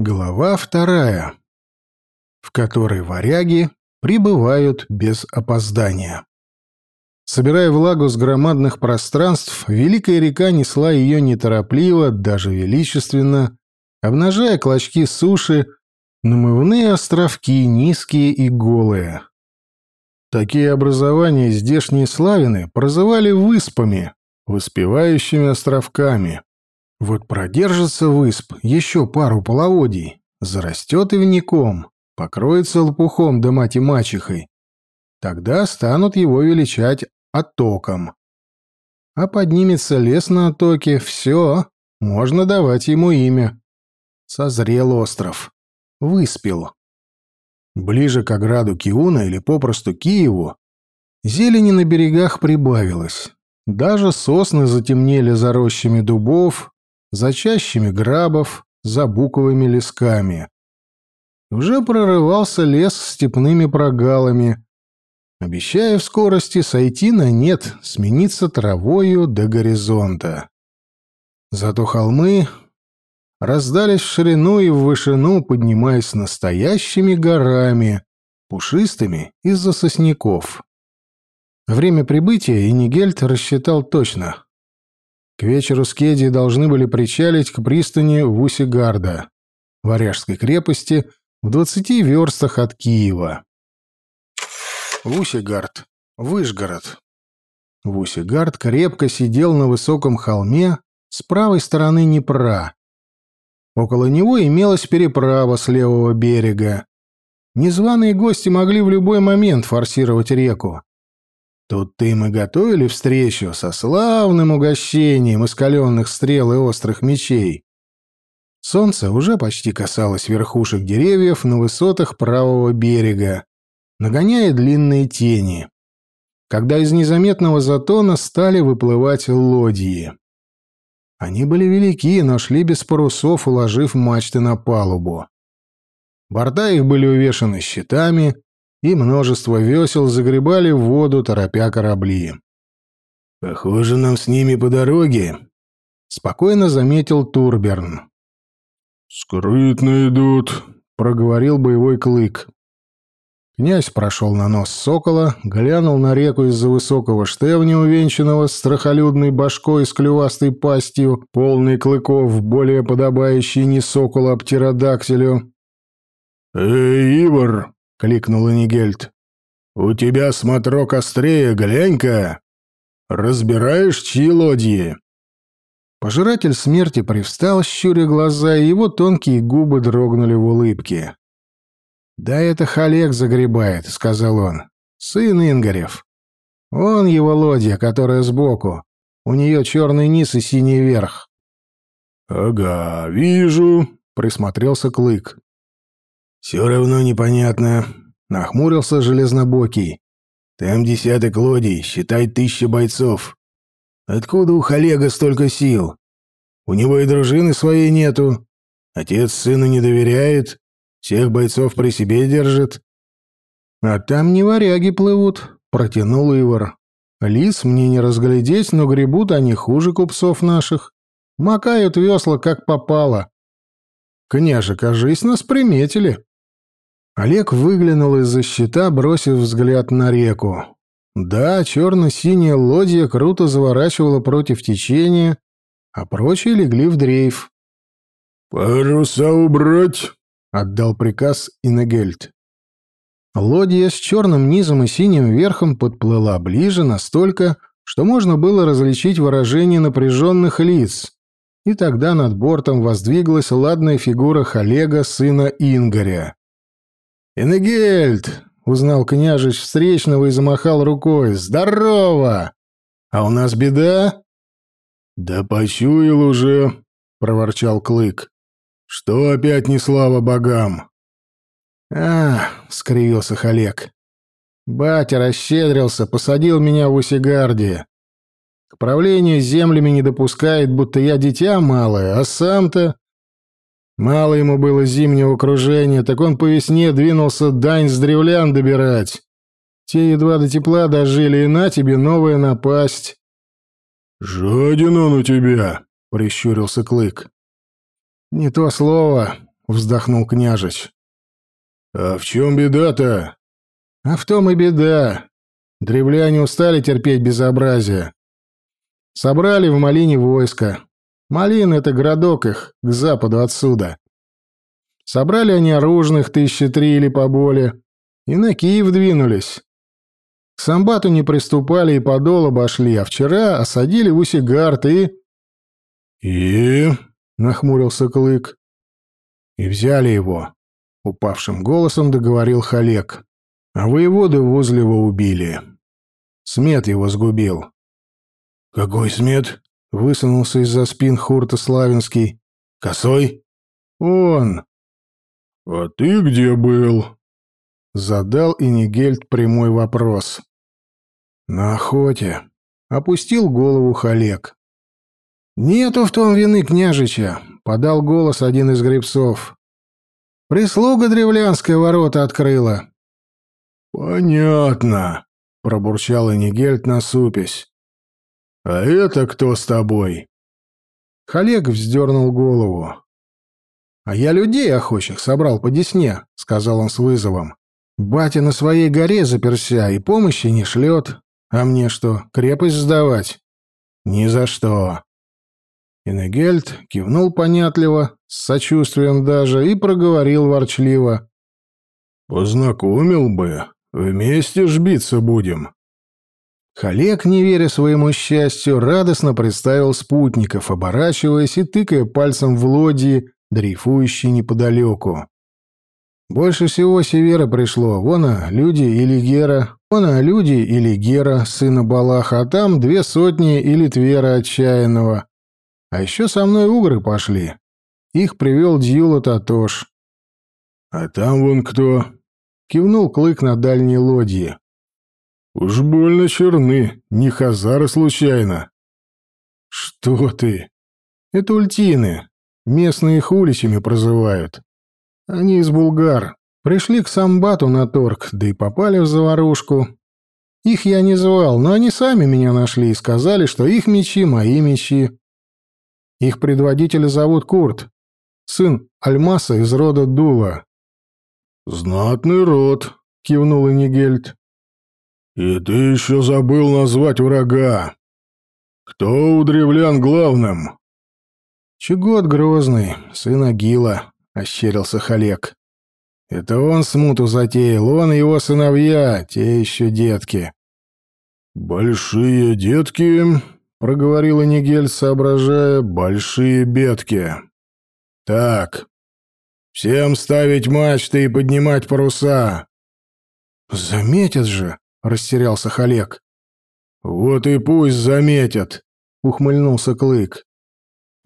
Глава вторая, в которой варяги прибывают без опоздания. Собирая влагу с громадных пространств, великая река несла ее неторопливо, даже величественно, обнажая клочки суши, намывные островки, низкие и голые. Такие образования здешние славины прозывали выспами, выспевающими островками. Вот продержится высп еще пару половодий, зарастет ивником, покроется лопухом да мать и мачехой. Тогда станут его величать оттоком. А поднимется лес на оттоке, все, можно давать ему имя. Созрел остров. Выспел. Ближе к ограду Киуна или попросту Киеву зелени на берегах прибавилось. Даже сосны затемнели за рощами дубов, за чащами грабов, за буковыми лесками. Уже прорывался лес с степными прогалами, обещая в скорости сойти на нет, смениться травою до горизонта. Зато холмы раздались в ширину и в вышину, поднимаясь настоящими горами, пушистыми из-за сосняков. Время прибытия Инигельд рассчитал точно. К вечеру скеди должны были причалить к пристани Вусигарда, варяжской крепости, в двадцати верстах от Киева. Вусигард, Выжгород. Вусигард крепко сидел на высоком холме с правой стороны Днепра. Около него имелась переправа с левого берега. Незваные гости могли в любой момент форсировать реку. Тут-то им и готовили встречу со славным угощением из каленных стрел и острых мечей. Солнце уже почти касалось верхушек деревьев на высотах правого берега, нагоняя длинные тени, когда из незаметного затона стали выплывать лодьи. Они были велики, но шли без парусов, уложив мачты на палубу. Борта их были увешаны щитами, и множество весел загребали в воду, торопя корабли. «Похоже, нам с ними по дороге», — спокойно заметил Турберн. «Скрытно идут», — проговорил боевой клык. Князь прошел на нос сокола, глянул на реку из-за высокого штевня, увенчанного страхолюдной башкой с клювастой пастью, полной клыков, более подобающей не соколу, а птеродактилю. «Эй, Ивар!» — кликнул Энигельд. «У тебя смотрок острее, глянь-ка! Разбираешь, чьи лодьи?» Пожиратель смерти привстал, щуря глаза, и его тонкие губы дрогнули в улыбке. «Да это Халек загребает», — сказал он. «Сын Ингарев. Он его лодья, которая сбоку. У нее черный низ и синий верх». «Ага, вижу», — присмотрелся Клык. «Все равно непонятно», — нахмурился Железнобокий. «Там десяток лодий, считай тысяча бойцов. Откуда у Халега столько сил? У него и дружины своей нету. Отец сыну не доверяет, всех бойцов при себе держит». «А там не варяги плывут», — протянул Ивар. «Лис мне не разглядеть, но гребут они хуже купцов наших. Макают весла, как попало. Княже, кажись, нас приметили». Олег выглянул из-за щита, бросив взгляд на реку. Да, черно-синяя лодья круто заворачивала против течения, а прочие легли в дрейф. «Паруса убрать!» — отдал приказ Инегельд. Лодья с черным низом и синим верхом подплыла ближе настолько, что можно было различить выражение напряженных лиц, и тогда над бортом воздвиглась ладная фигура Халега, сына Ингаря. «Энегельд!» — узнал княжич встречного и замахал рукой. «Здорово! А у нас беда?» «Да почуял уже», — проворчал Клык. «Что опять не слава богам?» «А, — скривился Халек. Батя расщедрился, посадил меня в Усигарде. К правлению землями не допускает, будто я дитя малое, а сам-то Мало ему было зимнего окружения, так он по весне двинулся дань с древлян добирать. Те едва до тепла дожили, и на тебе новая напасть. «Жаден он у тебя», — прищурился Клык. «Не то слово. — вздохнул княжич. «А в чем беда-то?» «А в том и беда. Древляне устали терпеть безобразие. Собрали в Малине войско. Малин — это городок их, к западу отсюда. Собрали они оружных тысячи три или поболее, и на Киев двинулись. К Самбату не приступали и подол обошли, а вчера осадили Усигард и... «И?» — нахмурился Клык. «И взяли его», — упавшим голосом договорил Халек. «А воеводы Возлева убили. Смет его сгубил». «Какой смет?» — высунулся из-за спин Хурта Славинский. «Косой?» «Он». «А ты где был?» — задал Инигельд прямой вопрос. «На охоте», — опустил голову Халек. «Нету в том вины княжича», — подал голос один из гребцов. «Прислуга древлянская ворота открыла». «Понятно», — пробурчал Энигельд насупясь. «А это кто с тобой?» Халек вздернул голову. «А я людей охочих собрал по Десне», — сказал он с вызовом. «Батя на своей горе заперся и помощи не шлет. А мне что, крепость сдавать? Ни за что. Инегельд кивнул понятливо, с сочувствием даже, и проговорил ворчливо. «Познакомил бы. Вместе ж биться будем». Халек, не веря своему счастью, радостно представил спутников, оборачиваясь и тыкая пальцем в лодии, дрейфующей неподалеку. Больше всего Севера пришло, вон а, люди или Гера, вон а, люди или Гера, сына Балаха, а там две сотни или Твера отчаянного. А еще со мной угры пошли. Их привел Дьюла Татош. «А там вон кто?» — кивнул Клык на дальней лодье. «Уж больно черны, не хазары случайно». «Что ты? Это ультины. Местные их уличами прозывают. Они из Булгар. Пришли к Самбату на торг, да и попали в заварушку. Их я не звал, но они сами меня нашли и сказали, что их мечи — мои мечи. Их предводителя зовут Курт, сын Альмаса из рода Дула. «Знатный род», — кивнул Энигельд. «И ты еще забыл назвать врага. Кто у древлян главным?» «Чегот Грозный, сын Агила», — ощерился Халек. «Это он смуту затеял, он и его сыновья, те еще детки». «Большие детки», — проговорила Нигель, соображая, — «большие бедки». «Так, всем ставить мачты и поднимать паруса». «Заметят же», — растерялся Халек. «Вот и пусть заметят», — ухмыльнулся Клык.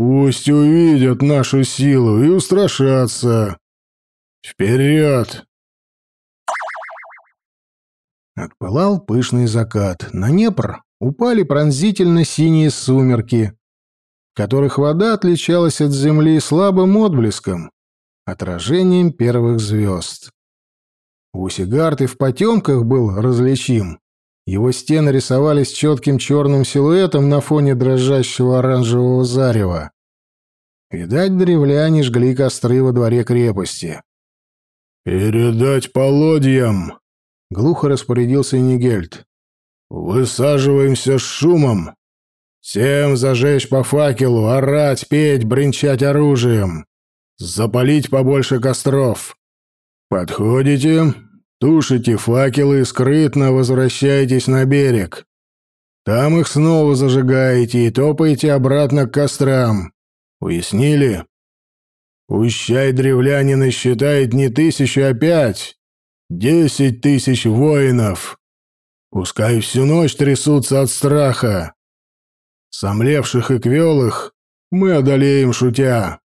Пусть увидят нашу силу и устрашатся. Вперед!» Отпылал пышный закат. На Днепр упали пронзительно синие сумерки, в которых вода отличалась от земли слабым отблеском, отражением первых звезд. Усигард и в потемках был различим. Его стены рисовались четким черным силуэтом на фоне дрожащего оранжевого зарева. Видать, древляне жгли костры во дворе крепости. «Передать полодьям!» — глухо распорядился Нигельд. «Высаживаемся с шумом! Всем зажечь по факелу, орать, петь, бренчать оружием! Запалить побольше костров! Подходите, Тушите факелы и скрытно возвращайтесь на берег. Там их снова зажигаете и топаете обратно к кострам. Уяснили? Пущай древлянин считает не тысячу, а пять. Десять тысяч воинов. Пускай всю ночь трясутся от страха. Сомлевших и квелых мы одолеем шутя.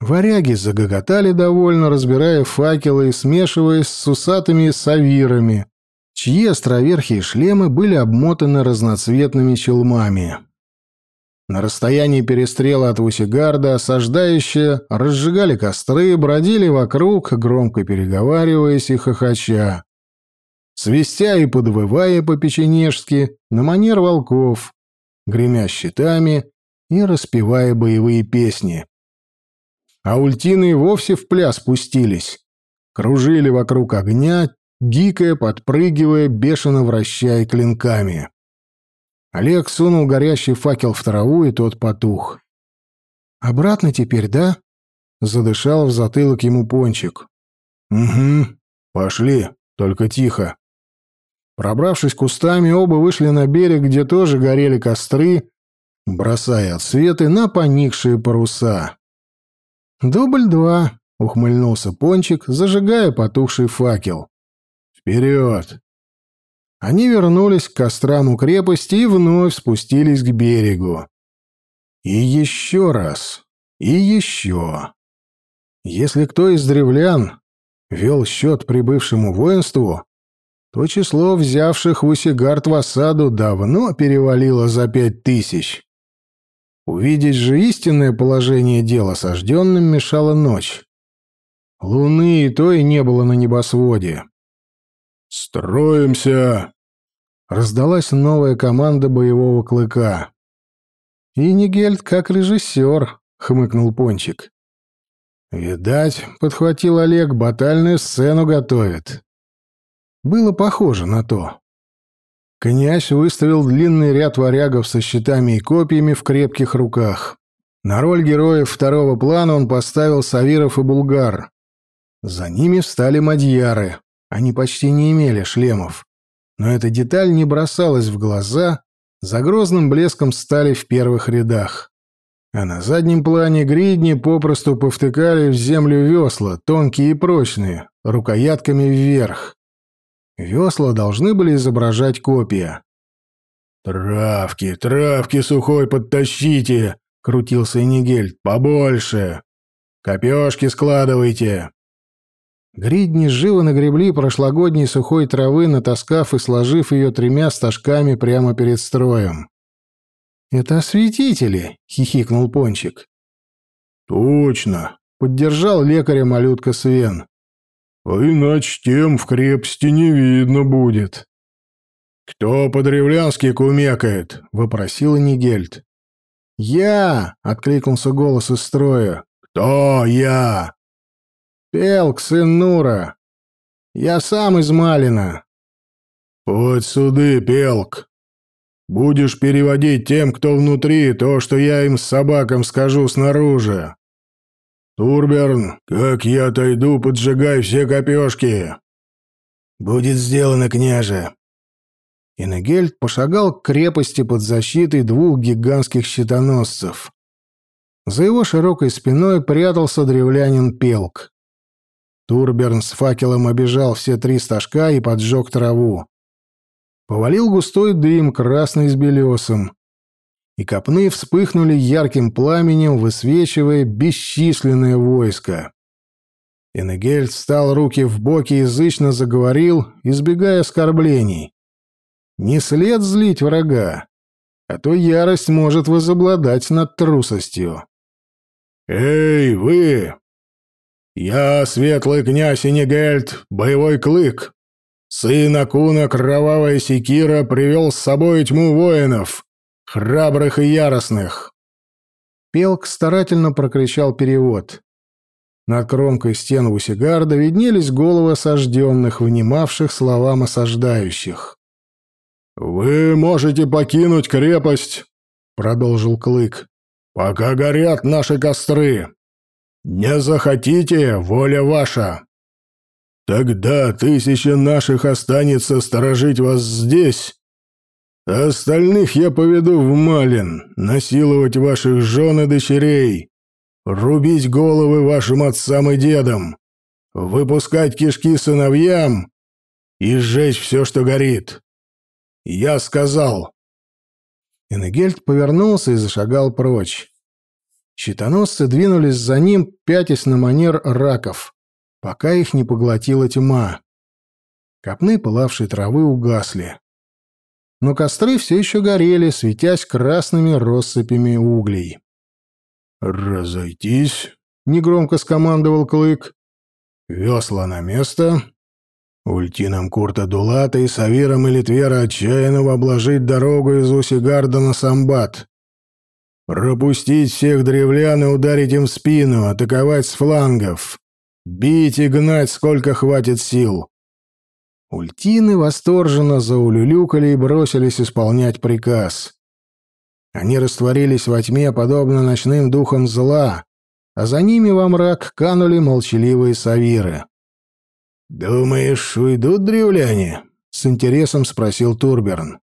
Варяги загоготали довольно, разбирая факелы и смешиваясь с усатыми савирами, чьи островерхие шлемы были обмотаны разноцветными челмами. На расстоянии перестрела от Вусигарда осаждающие разжигали костры, бродили вокруг, громко переговариваясь и хохоча. Свистя и подвывая по-печенежски на манер волков, гремя щитами и распевая боевые песни. А ультины и вовсе в пляс пустились. Кружили вокруг огня, гикая, подпрыгивая, бешено вращая клинками. Олег сунул горящий факел в траву, и тот потух. «Обратно теперь, да?» — задышал в затылок ему пончик. «Угу. Пошли, только тихо». Пробравшись кустами, оба вышли на берег, где тоже горели костры, бросая отсветы на поникшие паруса. «Дубль два», — ухмыльнулся Пончик, зажигая потухший факел. «Вперед!» Они вернулись к кострам у крепости и вновь спустились к берегу. И еще раз. И еще. Если кто из древлян вел счет прибывшему воинству, то число взявших Усигард в осаду давно перевалило за пять тысяч. Увидеть же истинное положение дела осажденным мешала ночь. Луны и то и не было на небосводе. «Строимся!» Раздалась новая команда боевого клыка. «И Нигельд как режиссер», — хмыкнул Пончик. «Видать, — подхватил Олег, — батальную сцену готовит». Было похоже на то. Князь выставил длинный ряд варягов со щитами и копьями в крепких руках. На роль героев второго плана он поставил савиров и булгар. За ними встали мадьяры. Они почти не имели шлемов. Но эта деталь не бросалась в глаза, за грозным блеском стали в первых рядах. А на заднем плане гридни попросту повтыкали в землю весла, тонкие и прочные, рукоятками вверх. Весла должны были изображать копия. «Травки, травки сухой подтащите!» — крутился Энигельд. «Побольше! Копешки складывайте!» Гридни живо нагребли прошлогодней сухой травы, натаскав и сложив ее тремя стажками прямо перед строем. «Это осветители!» — хихикнул Пончик. «Точно!» — поддержал лекаря малютка Свен. «А иначе тем в крепости не видно будет». «Кто по-древлянски кумекает?» — вопросил Нигельд. «Я!» — откликнулся голос из строя. «Кто я?» «Пелк, сын Нура. Я сам из Малина». «Подь суды, Пелк. Будешь переводить тем, кто внутри, то, что я им с собакам скажу снаружи. Турберн, как я отойду, поджигай все копешки». «Будет сделано, княже». Иннегельд пошагал к крепости под защитой двух гигантских щитоносцев. За его широкой спиной прятался древлянин Пелк. Турберн с факелом обежал все три стажка и поджег траву. Повалил густой дым, красный с белесым. И копны вспыхнули ярким пламенем, высвечивая бесчисленное войско. Энегельд встал руки в боки и язычно заговорил, избегая оскорблений. Не след злить врага, а то ярость может возобладать над трусостью. «Эй, вы! «Я, светлый князь Инигельд, боевой клык. Сын Акуна, кровавая секира, привел с собой тьму воинов, храбрых и яростных». Пелк старательно прокричал перевод. Над кромкой стен Усигарда виднелись головы осажденных, внимавших словам осаждающих. «Вы можете покинуть крепость», — продолжил Клык, — «пока горят наши костры. Не захотите, воля ваша. Тогда тысяча наших останется сторожить вас здесь. Остальных я поведу в Малин, насиловать ваших жен и дочерей, рубить головы вашим отцам и дедам, выпускать кишки сыновьям и сжечь все, что горит. Я сказал. Энегельд повернулся и зашагал прочь. Щитоносцы двинулись за ним, пятясь на манер раков, пока их не поглотила тьма. Копны пылавшей травы угасли. Но костры все еще горели, светясь красными россыпями углей. «Разойтись», — негромко скомандовал Клык. «Весла на место. Ультинам Курта Дулата и Савиром и Литвера отчаянно обложить дорогу из Усигарда на Самбат. Пропустить всех древлян и ударить им в спину, атаковать с флангов. Бить и гнать, сколько хватит сил. Ультины восторженно заулюлюкали и бросились исполнять приказ. Они растворились во тьме, подобно ночным духам зла, а за ними во мрак канули молчаливые савиры. «Думаешь, уйдут древляне?» — с интересом спросил Турберн.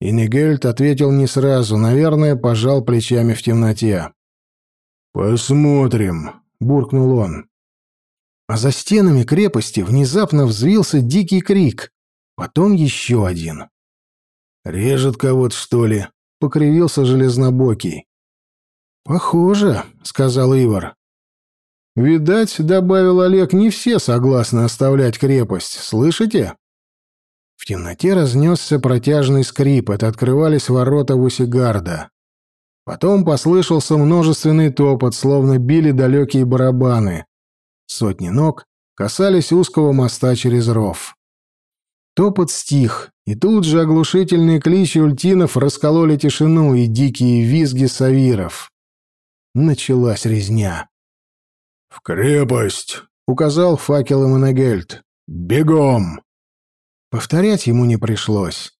И Нигельд ответил не сразу, наверное, пожал плечами в темноте. «Посмотрим», — буркнул он. А за стенами крепости внезапно взвился дикий крик, потом еще один. «Режет кого-то, что ли?» — покривился железнобокий. «Похоже», — сказал Ивар. «Видать, — добавил Олег, — не все согласны оставлять крепость. Слышите?» В темноте разнесся протяжный скрип, это открывались ворота Вусигарда. Потом послышался множественный топот, словно били далекие барабаны. Сотни ног касались узкого моста через ров. Топот стих, и тут же оглушительные кличи ультинов раскололи тишину и дикие визги савиров. Началась резня. «В крепость!» — указал факелом Энегельд. «Бегом!» Повторять ему не пришлось.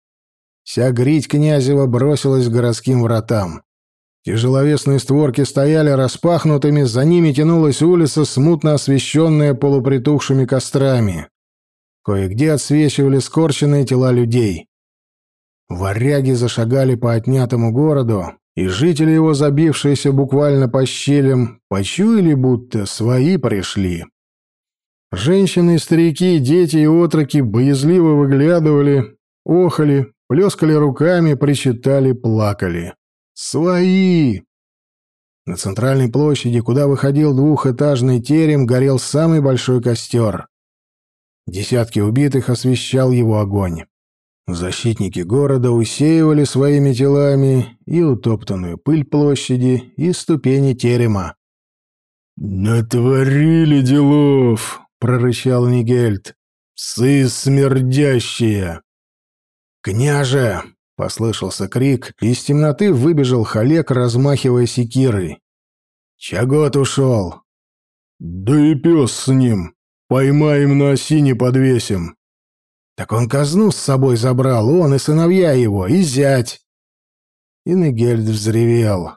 Вся грить Князева бросилась к городским вратам. Тяжеловесные створки стояли распахнутыми, за ними тянулась улица, смутно освещенная полупритухшими кострами. Кое-где отсвечивали скорченные тела людей. Варяги зашагали по отнятому городу, и жители его, забившиеся буквально по щелям, почуяли, будто свои пришли. Женщины старики, дети и отроки боязливо выглядывали, охали, плескали руками, причитали, плакали. «Свои!» На центральной площади, куда выходил двухэтажный терем, горел самый большой костер. Десятки убитых освещал его огонь. Защитники города усеивали своими телами и утоптанную пыль площади, и ступени терема. «Натворили делов!» — прорычал Нигельд. «Псы смердящие!» «Княже!» — послышался крик, и из темноты выбежал Халек, размахивая секирой. «Чагот ушел!» «Да и пес с ним! Поймаем на осине подвесим!» «Так он казну с собой забрал, он и сыновья его, и зять!» И Нигельд взревел.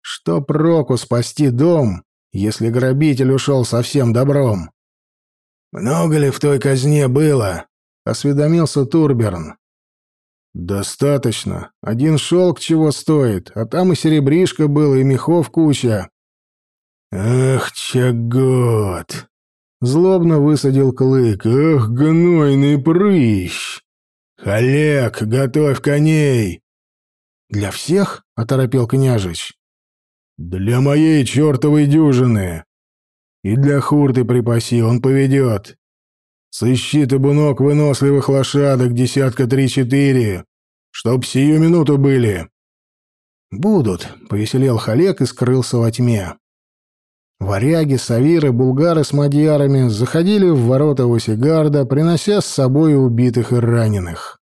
«Что проку спасти дом, если грабитель ушел совсем добром?» «Много ли в той казне было?» — осведомился Турберн. «Достаточно. Один шелк чего стоит, а там и серебришка было, и мехов куча». «Ах, чагот!» — злобно высадил клык. «Ах, гнойный прыщ! Халек, готовь коней!» «Для всех?» — оторопел княжич. «Для моей чертовой дюжины!» И для хурты припаси, он поведет. Сыщи табунок выносливых лошадок, десятка три-четыре, чтоб сию минуту были. Будут, — повеселел Халек и скрылся во тьме. Варяги, савиры, булгары с мадьярами заходили в ворота Осигарда, принося с собой убитых и раненых.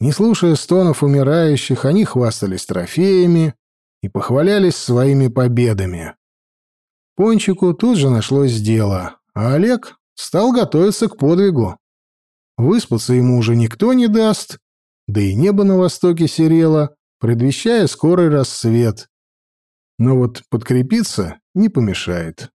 Не слушая стонов умирающих, они хвастались трофеями и похвалялись своими победами. Пончику тут же нашлось дело, а Олег стал готовиться к подвигу. Выспаться ему уже никто не даст, да и небо на востоке серело, предвещая скорый рассвет. Но вот подкрепиться не помешает.